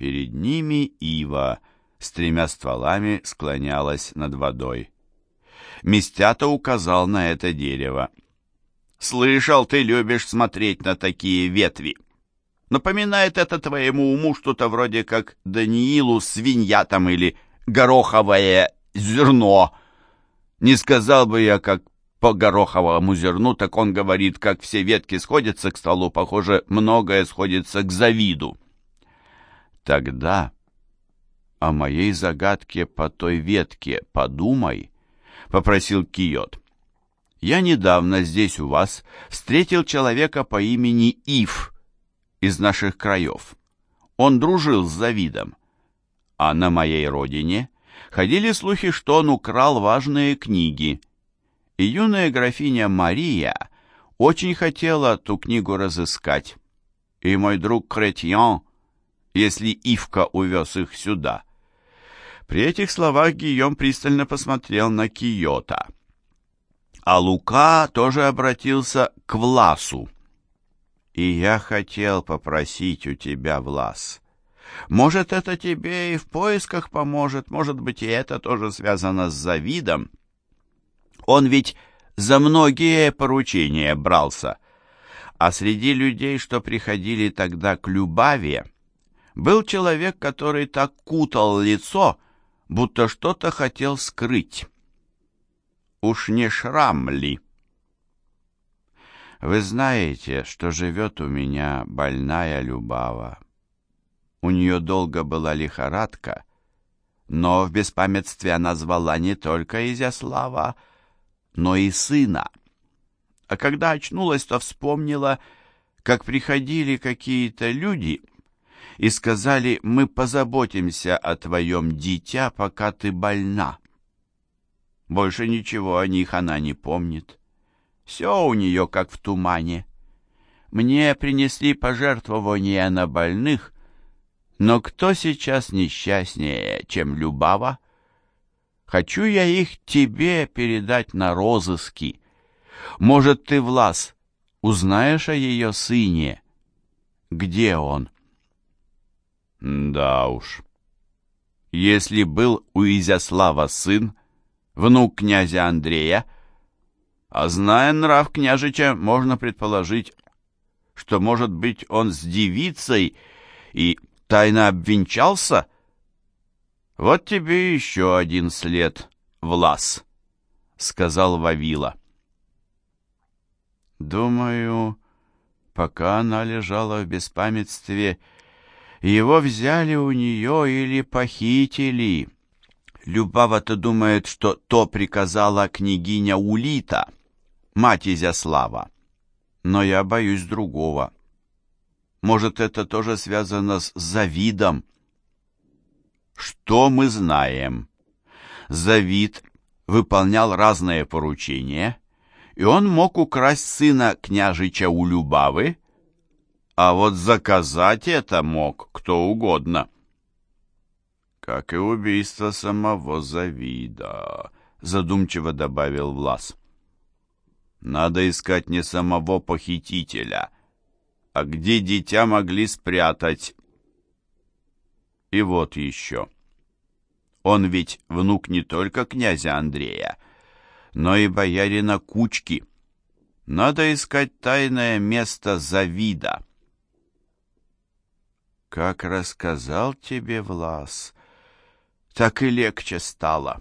Перед ними ива с тремя стволами склонялась над водой. Мистята указал на это дерево. «Слышал, ты любишь смотреть на такие ветви. Напоминает это твоему уму что-то вроде как Даниилу свинья там или гороховое зерно. Не сказал бы я, как по гороховому зерну, так он говорит, как все ветки сходятся к столу, похоже, многое сходится к завиду. Тогда о моей загадке по той ветке подумай, — попросил Киот. Я недавно здесь у вас встретил человека по имени Ив из наших краев. Он дружил с Завидом. А на моей родине ходили слухи, что он украл важные книги — и юная графиня Мария очень хотела ту книгу разыскать. И мой друг Кретьян, если Ивка увез их сюда. При этих словах Гийом пристально посмотрел на Киота. А Лука тоже обратился к Власу. «И я хотел попросить у тебя, Влас, может, это тебе и в поисках поможет, может быть, и это тоже связано с завидом. Он ведь за многие поручения брался. А среди людей, что приходили тогда к Любаве, был человек, который так кутал лицо, будто что-то хотел скрыть. Уж не шрам ли? Вы знаете, что живет у меня больная Любава. У нее долго была лихорадка, но в беспамятстве она звала не только Изяслава, но и сына. А когда очнулась, то вспомнила, как приходили какие-то люди и сказали, мы позаботимся о твоем дитя, пока ты больна. Больше ничего о них она не помнит. Все у нее как в тумане. Мне принесли пожертвования на больных, но кто сейчас несчастнее, чем Любава? Хочу я их тебе передать на розыски. Может, ты, Влас, узнаешь о ее сыне? Где он? Да уж. Если был у Изяслава сын, внук князя Андрея, а зная нрав княжича, можно предположить, что, может быть, он с девицей и тайно обвенчался — «Вот тебе еще один след, Влас», — сказал Вавила. «Думаю, пока она лежала в беспамятстве, его взяли у нее или похитили. Любава-то думает, что то приказала княгиня Улита, мать Изяслава. Но я боюсь другого. Может, это тоже связано с Завидом?» Что мы знаем? Завид выполнял разные поручения, и он мог украсть сына княжича у Любавы, а вот заказать это мог кто угодно. Как и убийство самого Завида, задумчиво добавил Влас. Надо искать не самого похитителя, а где дитя могли спрятать и вот еще. Он ведь внук не только князя Андрея, но и боярина Кучки. Надо искать тайное место Завида. Как рассказал тебе Влас, так и легче стало.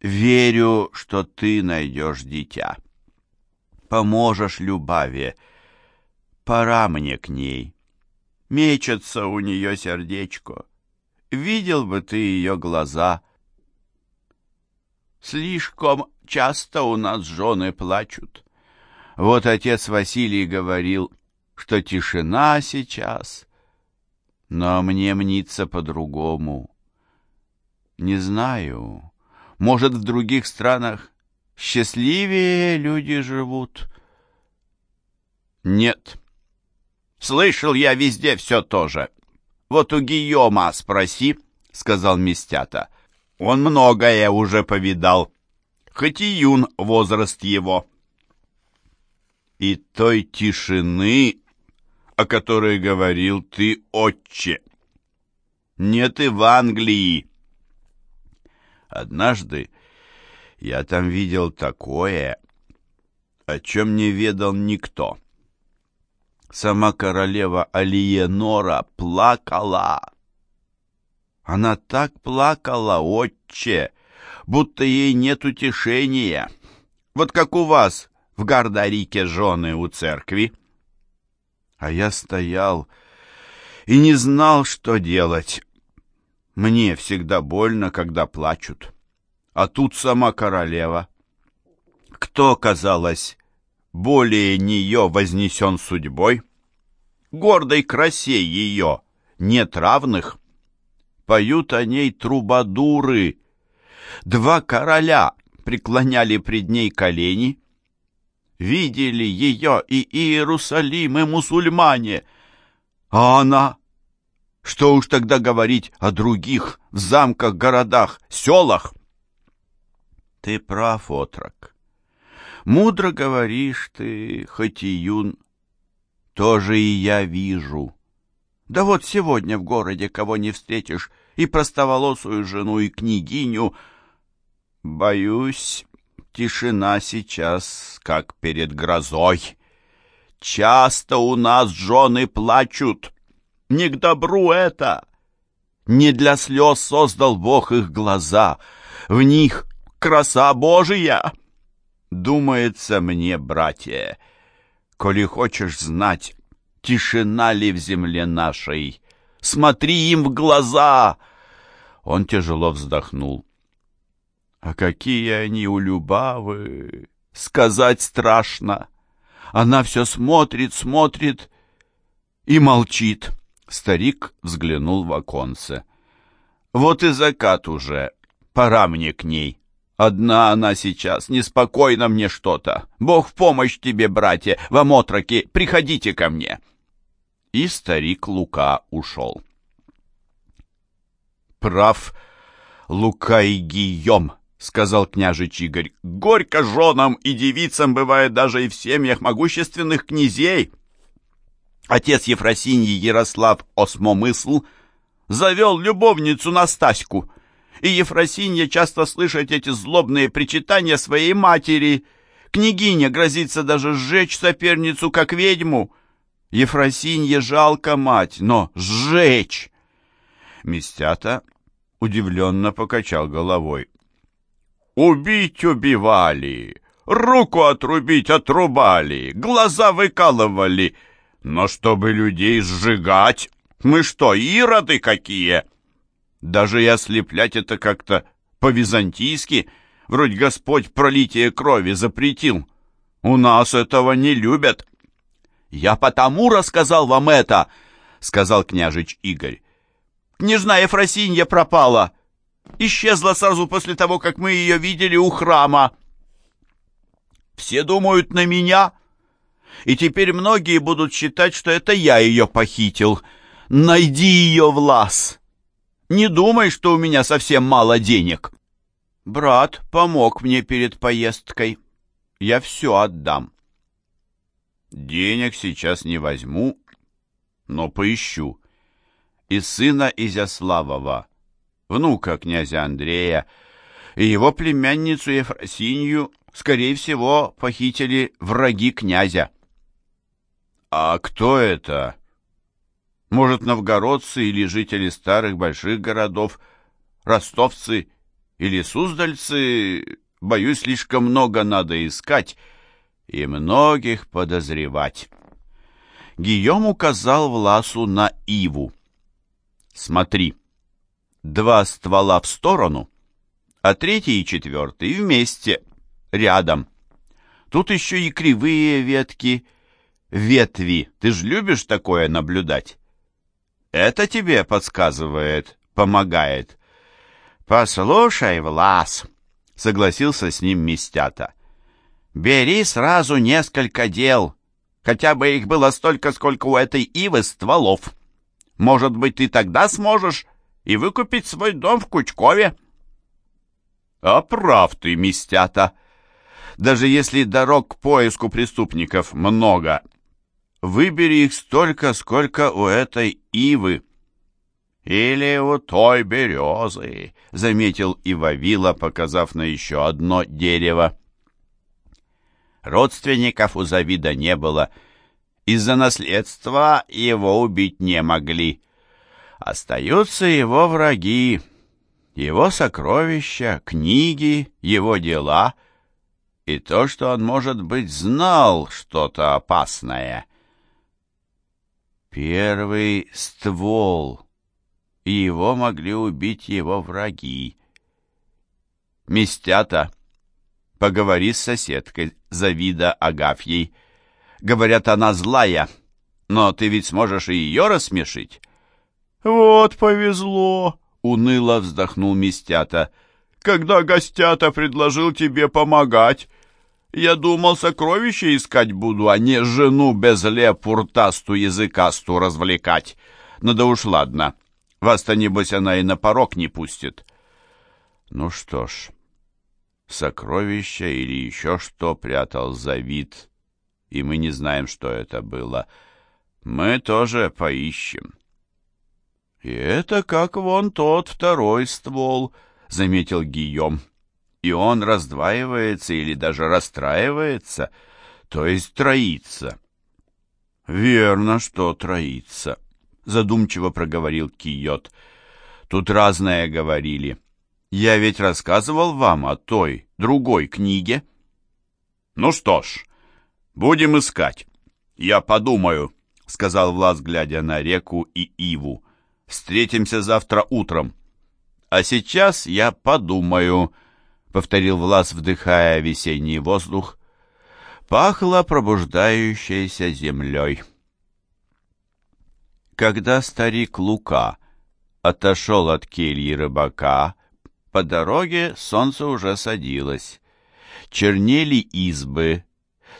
Верю, что ты найдешь дитя. Поможешь Любаве. Пора мне к ней. Мечется у нее сердечко видел бы ты ее глаза. Слишком часто у нас жены плачут. Вот отец Василий говорил, что тишина сейчас, но мне мнится по-другому. Не знаю, может, в других странах счастливее люди живут? Нет. Слышал я везде все то же. Вот у Гийома спроси, — сказал Мистята. Он многое уже повидал, хоть и юн возраст его. И той тишины, о которой говорил ты, отче, нет и в Англии. Однажды я там видел такое, о чем не ведал никто. Сама королева Алиенора плакала. Она так плакала, отче, будто ей нет утешения. Вот как у вас в Гардарике жены у церкви. А я стоял и не знал, что делать. Мне всегда больно, когда плачут. А тут сама королева. Кто, казалось, более нее вознесен судьбой? Гордой красе ее нет равных. Поют о ней трубадуры. Два короля преклоняли пред ней колени. Видели ее и Иерусалим, и мусульмане. А она что уж тогда говорить о других, в замках, городах, селах? Ты прав, отрок. Мудро говоришь ты, хоть и юн. Тоже и я вижу. Да вот сегодня в городе кого не встретишь, и простоволосую жену, и княгиню. Боюсь, тишина сейчас, как перед грозой. Часто у нас жены плачут, не к добру это. Не для слез создал Бог их глаза, в них краса Божия. Думается мне, братья, коли хочешь знать, тишина ли в земле нашей, смотри им в глаза. Он тяжело вздохнул. А какие они у Любавы, сказать страшно. Она все смотрит, смотрит и молчит. Старик взглянул в оконце. «Вот и закат уже. Пора мне к ней. Одна она сейчас, неспокойно мне что-то. Бог в помощь тебе, братья, вам отроки, приходите ко мне». И старик Лука ушел. «Прав Лука и Гийом», — сказал княжич Игорь. «Горько женам и девицам бывает даже и в семьях могущественных князей». Отец Ефросиньи Ярослав Осмомысл завел любовницу Настаську, и Ефросинья часто слышит эти злобные причитания своей матери. Княгиня грозится даже сжечь соперницу, как ведьму. Ефросинье жалко мать, но сжечь! Мистята удивленно покачал головой. «Убить убивали, руку отрубить отрубали, глаза выкалывали». Но чтобы людей сжигать, мы что, ироды какие? Даже и ослеплять это как-то по-византийски, вроде Господь пролитие крови запретил. У нас этого не любят. Я потому рассказал вам это, сказал княжич Игорь. Княжна Ефросинья пропала. Исчезла сразу после того, как мы ее видели у храма. Все думают на меня, — и теперь многие будут считать, что это я ее похитил. Найди ее, Влас! Не думай, что у меня совсем мало денег. Брат помог мне перед поездкой. Я все отдам. Денег сейчас не возьму, но поищу. И сына Изяславова, внука князя Андрея, и его племянницу Ефросинью, скорее всего, похитили враги князя. «А кто это?» «Может, новгородцы или жители старых больших городов, ростовцы или суздальцы? Боюсь, слишком много надо искать и многих подозревать». Гийом указал Власу на иву. «Смотри, два ствола в сторону, а третий и четвертый вместе, рядом. Тут еще и кривые ветки, ветви. Ты ж любишь такое наблюдать? Это тебе подсказывает, помогает. Послушай, Влас, согласился с ним Мистята. Бери сразу несколько дел, хотя бы их было столько, сколько у этой ивы стволов. Может быть, ты тогда сможешь и выкупить свой дом в Кучкове. А прав ты, Мистята. Даже если дорог к поиску преступников много, Выбери их столько, сколько у этой ивы. «Или у той березы», — заметил Ивавила, показав на еще одно дерево. Родственников у Завида не было. Из-за наследства его убить не могли. Остаются его враги, его сокровища, книги, его дела и то, что он, может быть, знал что-то опасное. Первый ствол — и его могли убить его враги. Местята, поговори с соседкой Завида Агафьей. Говорят, она злая, но ты ведь сможешь и ее рассмешить. Вот повезло, уныло вздохнул Местята. Когда гостята предложил тебе помогать, я думал, сокровища искать буду, а не жену без лепуртасту языкасту развлекать. Ну да уж ладно. Вас-то, небось, она и на порог не пустит. Ну что ж, сокровища или еще что прятал Завид, и мы не знаем, что это было. Мы тоже поищем. И это как вон тот второй ствол, заметил Гийом. И он раздваивается или даже расстраивается, то есть троится. Верно, что троится задумчиво проговорил Киот. Тут разное говорили. Я ведь рассказывал вам о той, другой книге. Ну что ж, будем искать. Я подумаю, сказал Влас, глядя на реку и Иву. Встретимся завтра утром. А сейчас я подумаю, повторил Влас, вдыхая весенний воздух. Пахло пробуждающейся землей. Когда старик Лука отошел от кельи рыбака, по дороге солнце уже садилось. Чернели избы.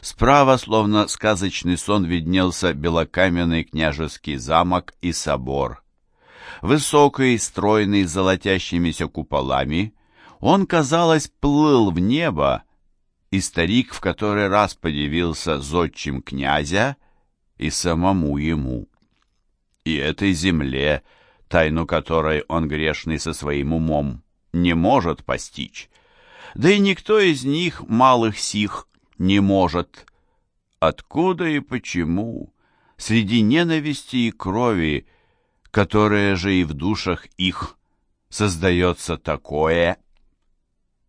Справа, словно сказочный сон, виднелся белокаменный княжеский замок и собор. Высокий, стройный, с золотящимися куполами, он, казалось, плыл в небо, и старик в который раз подивился зодчим князя и самому ему и этой земле, тайну которой он грешный со своим умом не может постичь. Да и никто из них, малых сих, не может. Откуда и почему, среди ненависти и крови, которая же и в душах их, создается такое?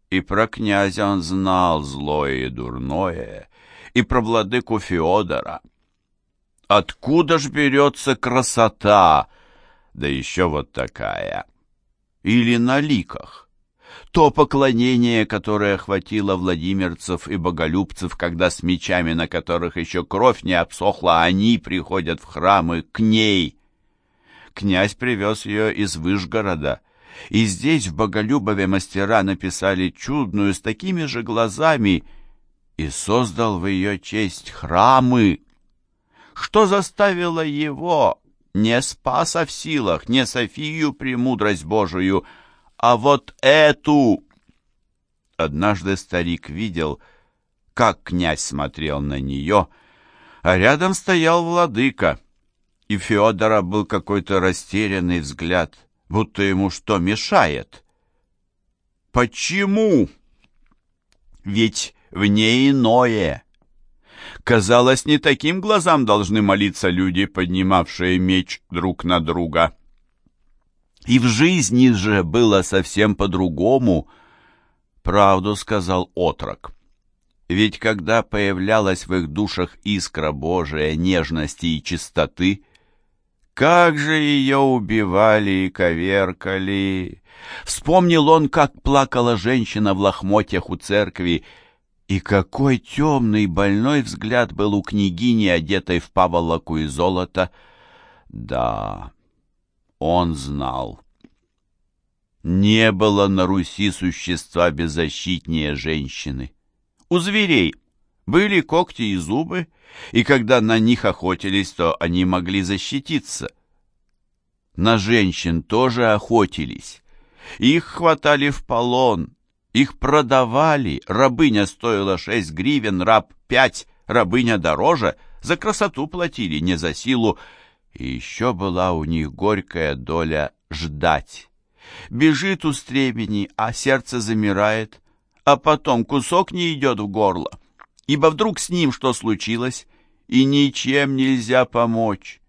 И про князя он знал злое и дурное, и про владыку Феодора — Откуда ж берется красота? Да еще вот такая. Или на ликах. То поклонение, которое охватило владимирцев и боголюбцев, когда с мечами, на которых еще кровь не обсохла, они приходят в храмы к ней. Князь привез ее из Выжгорода, и здесь, в Боголюбове, мастера написали чудную с такими же глазами и создал в ее честь храмы, что заставило его, не спаса в силах, не Софию премудрость Божию, а вот эту? Однажды старик видел, как князь смотрел на нее, а рядом стоял владыка, и Феодора был какой-то растерянный взгляд, будто ему что мешает. Почему? Ведь в ней иное. Казалось, не таким глазам должны молиться люди, поднимавшие меч друг на друга. И в жизни же было совсем по-другому, правду сказал отрок. Ведь когда появлялась в их душах искра Божия нежности и чистоты, как же ее убивали и коверкали! Вспомнил он, как плакала женщина в лохмотьях у церкви, и какой темный больной взгляд был у княгини, одетой в паволоку и золото. Да, он знал. Не было на Руси существа беззащитнее женщины. У зверей были когти и зубы, и когда на них охотились, то они могли защититься. На женщин тоже охотились. Их хватали в полон, их продавали, рабыня стоила шесть гривен, раб пять, рабыня дороже, за красоту платили, не за силу. И еще была у них горькая доля ждать. Бежит у стремени, а сердце замирает, а потом кусок не идет в горло, ибо вдруг с ним что случилось, и ничем нельзя помочь.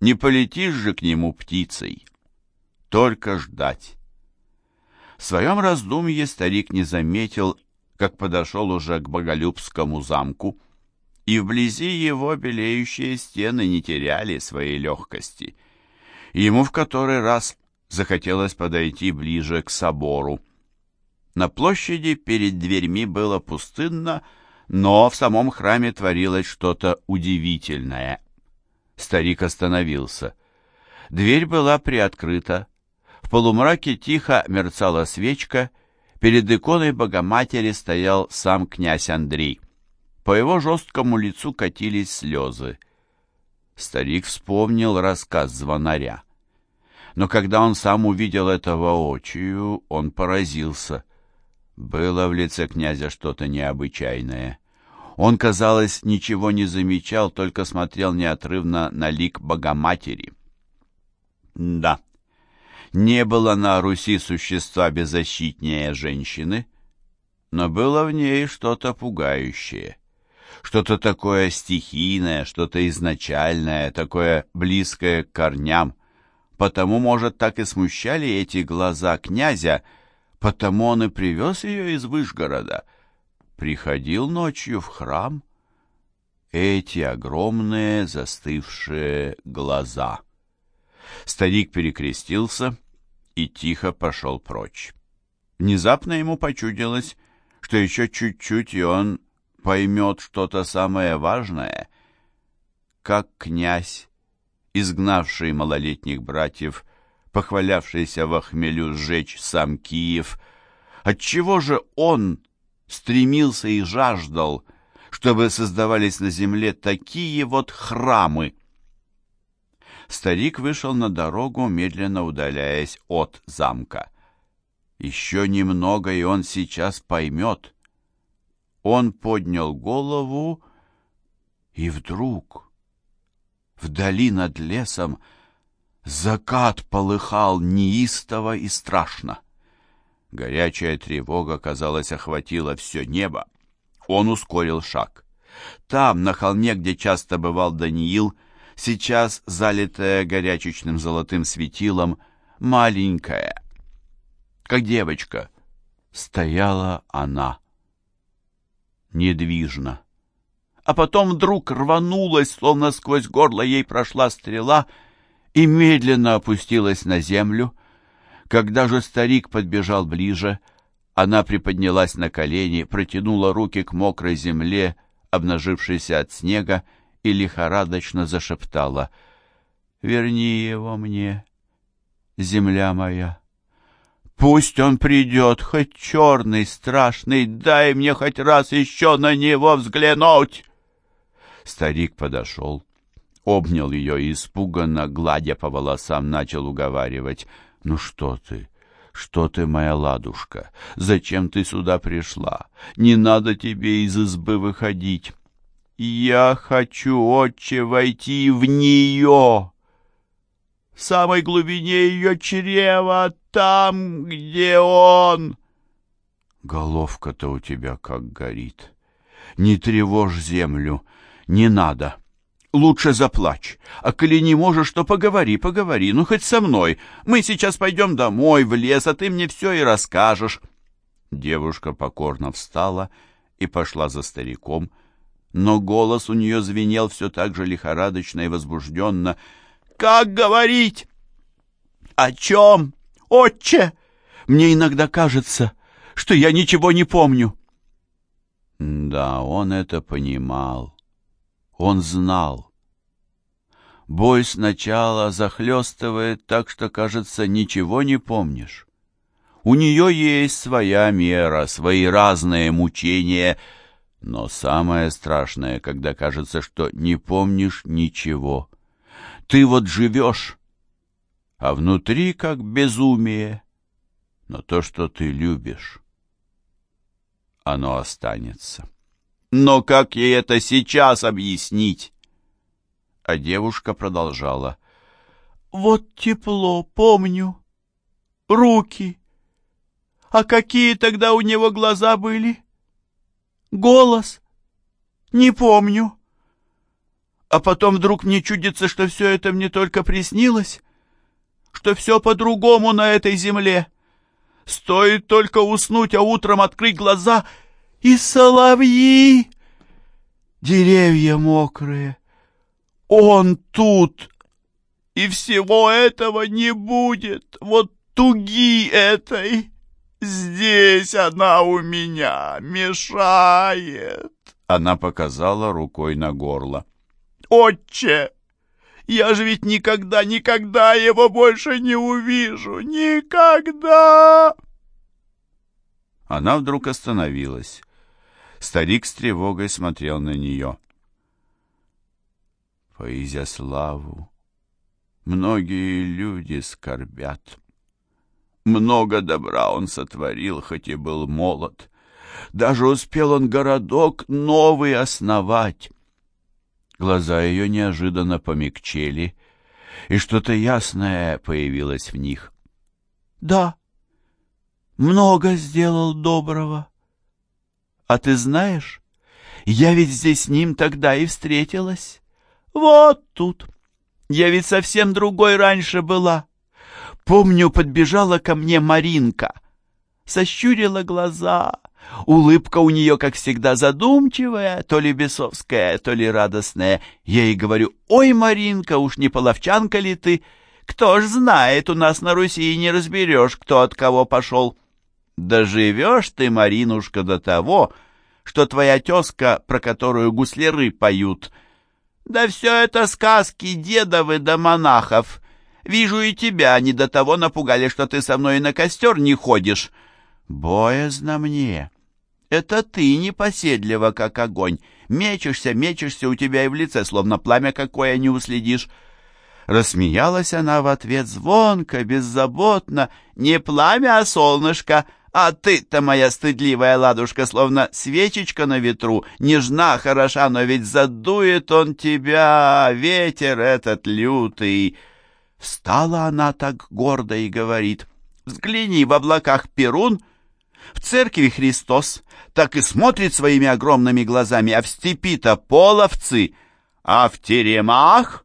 Не полетишь же к нему птицей, только ждать. В своем раздумье старик не заметил, как подошел уже к Боголюбскому замку, и вблизи его белеющие стены не теряли своей легкости. Ему в который раз захотелось подойти ближе к собору. На площади перед дверьми было пустынно, но в самом храме творилось что-то удивительное. Старик остановился. Дверь была приоткрыта. В полумраке тихо мерцала свечка, Перед иконой Богоматери стоял сам князь Андрей. По его жесткому лицу катились слезы. Старик вспомнил рассказ звонаря. Но когда он сам увидел это воочию, он поразился. Было в лице князя что-то необычайное. Он, казалось, ничего не замечал, только смотрел неотрывно на лик Богоматери. Да, не было на Руси существа беззащитнее женщины, но было в ней что-то пугающее, что-то такое стихийное, что-то изначальное, такое близкое к корням. Потому, может, так и смущали эти глаза князя, потому он и привез ее из Вышгорода. Приходил ночью в храм. Эти огромные застывшие глаза — Старик перекрестился и тихо пошел прочь. Внезапно ему почудилось, что еще чуть-чуть, и он поймет что-то самое важное. Как князь, изгнавший малолетних братьев, похвалявшийся в хмелю сжечь сам Киев, отчего же он стремился и жаждал, чтобы создавались на земле такие вот храмы, старик вышел на дорогу, медленно удаляясь от замка. Еще немного, и он сейчас поймет. Он поднял голову, и вдруг вдали над лесом закат полыхал неистово и страшно. Горячая тревога, казалось, охватила все небо. Он ускорил шаг. Там, на холме, где часто бывал Даниил, сейчас залитая горячечным золотым светилом, маленькая, как девочка, стояла она недвижно. А потом вдруг рванулась, словно сквозь горло ей прошла стрела и медленно опустилась на землю. Когда же старик подбежал ближе, она приподнялась на колени, протянула руки к мокрой земле, обнажившейся от снега, и лихорадочно зашептала «Верни его мне, земля моя! Пусть он придет, хоть черный, страшный, дай мне хоть раз еще на него взглянуть!» Старик подошел, обнял ее и, испуганно, гладя по волосам, начал уговаривать «Ну что ты?» «Что ты, моя ладушка? Зачем ты сюда пришла? Не надо тебе из избы выходить. Я хочу, отче, войти в нее, в самой глубине ее чрева, там, где он. Головка-то у тебя как горит. Не тревожь землю, не надо. Лучше заплачь. А коли не можешь, то поговори, поговори, ну хоть со мной. Мы сейчас пойдем домой, в лес, а ты мне все и расскажешь. Девушка покорно встала и пошла за стариком, но голос у нее звенел все так же лихорадочно и возбужденно. «Как говорить? О чем, отче? Мне иногда кажется, что я ничего не помню». Да, он это понимал. Он знал. Бой сначала захлестывает так, что, кажется, ничего не помнишь. У нее есть своя мера, свои разные мучения — но самое страшное, когда кажется, что не помнишь ничего. Ты вот живешь, а внутри как безумие. Но то, что ты любишь, оно останется. Но как ей это сейчас объяснить? А девушка продолжала. Вот тепло, помню. Руки. А какие тогда у него глаза были? Голос? Не помню. А потом вдруг мне чудится, что все это мне только приснилось, что все по-другому на этой земле. Стоит только уснуть, а утром открыть глаза — и соловьи, деревья мокрые. Он тут, и всего этого не будет. Вот туги этой. Здесь она у меня мешает. Она показала рукой на горло. Отче, я же ведь никогда, никогда его больше не увижу. Никогда! Она вдруг остановилась. Старик с тревогой смотрел на нее. По Изяславу многие люди скорбят. Много добра он сотворил, хоть и был молод. Даже успел он городок новый основать. Глаза ее неожиданно помягчели, и что-то ясное появилось в них. «Да, много сделал доброго. А ты знаешь, я ведь здесь с ним тогда и встретилась. Вот тут. Я ведь совсем другой раньше была. Помню, подбежала ко мне Маринка. Сощурила глаза. Улыбка у нее, как всегда, задумчивая, то ли бесовская, то ли радостная. Я ей говорю, «Ой, Маринка, уж не половчанка ли ты? Кто ж знает, у нас на Руси не разберешь, кто от кого пошел». Доживешь ты, Маринушка, до того, что твоя тезка, про которую гусляры поют. Да все это сказки дедовы да монахов. Вижу и тебя не до того напугали, что ты со мной на костер не ходишь. Боязно мне. Это ты непоседлива, как огонь. Мечешься, мечешься у тебя и в лице, словно пламя какое не уследишь. Рассмеялась она в ответ звонко, беззаботно. Не пламя, а солнышко — а ты-то, моя стыдливая ладушка, словно свечечка на ветру, нежна, хороша, но ведь задует он тебя, ветер этот лютый. Встала она так гордо и говорит, взгляни, в облаках Перун, в церкви Христос, так и смотрит своими огромными глазами, а в степи-то половцы, а в теремах...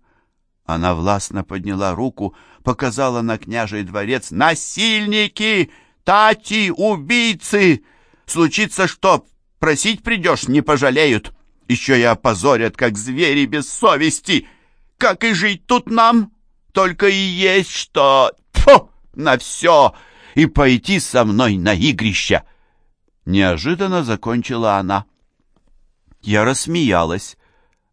Она властно подняла руку, показала на княжий дворец «Насильники!» Тати, убийцы! Случится что, просить придешь, не пожалеют. Еще и опозорят, как звери без совести. Как и жить тут нам? Только и есть что... Фу! На все! И пойти со мной на игрище!» Неожиданно закончила она. Я рассмеялась.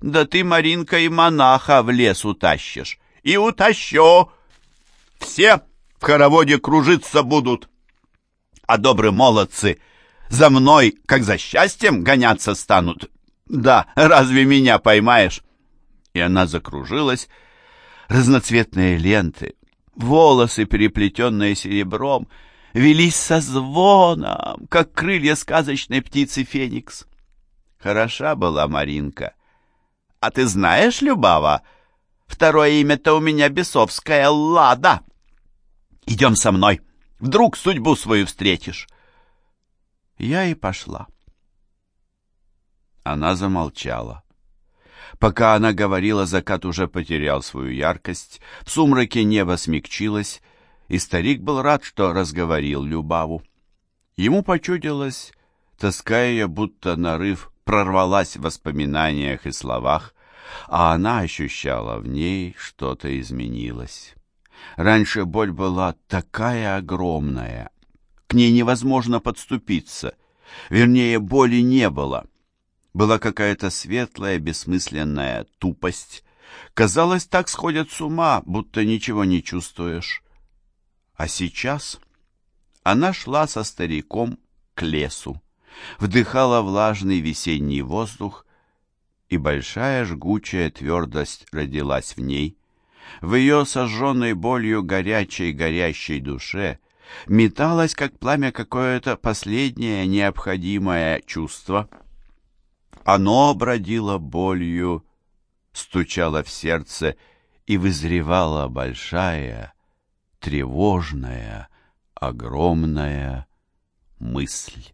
«Да ты, Маринка, и монаха в лес утащишь. И утащу! Все в хороводе кружиться будут!» А добрые молодцы за мной, как за счастьем, гоняться станут. Да, разве меня поймаешь?» И она закружилась. Разноцветные ленты, волосы, переплетенные серебром, велись со звоном, как крылья сказочной птицы Феникс. Хороша была Маринка. А ты знаешь, Любава, второе имя-то у меня бесовское Лада. Идем со мной. Вдруг судьбу свою встретишь. Я и пошла. Она замолчала. Пока она говорила, закат уже потерял свою яркость, в сумраке небо смягчилось, и старик был рад, что разговорил Любаву. Ему почудилось, тоска ее, будто нарыв, прорвалась в воспоминаниях и словах, а она ощущала в ней что-то изменилось. Раньше боль была такая огромная. К ней невозможно подступиться. Вернее, боли не было. Была какая-то светлая, бессмысленная тупость. Казалось, так сходят с ума, будто ничего не чувствуешь. А сейчас она шла со стариком к лесу, вдыхала влажный весенний воздух, и большая жгучая твердость родилась в ней — в ее сожженной болью горячей горящей душе металось, как пламя, какое-то последнее необходимое чувство. Оно бродило болью, стучало в сердце и вызревала большая, тревожная, огромная мысль.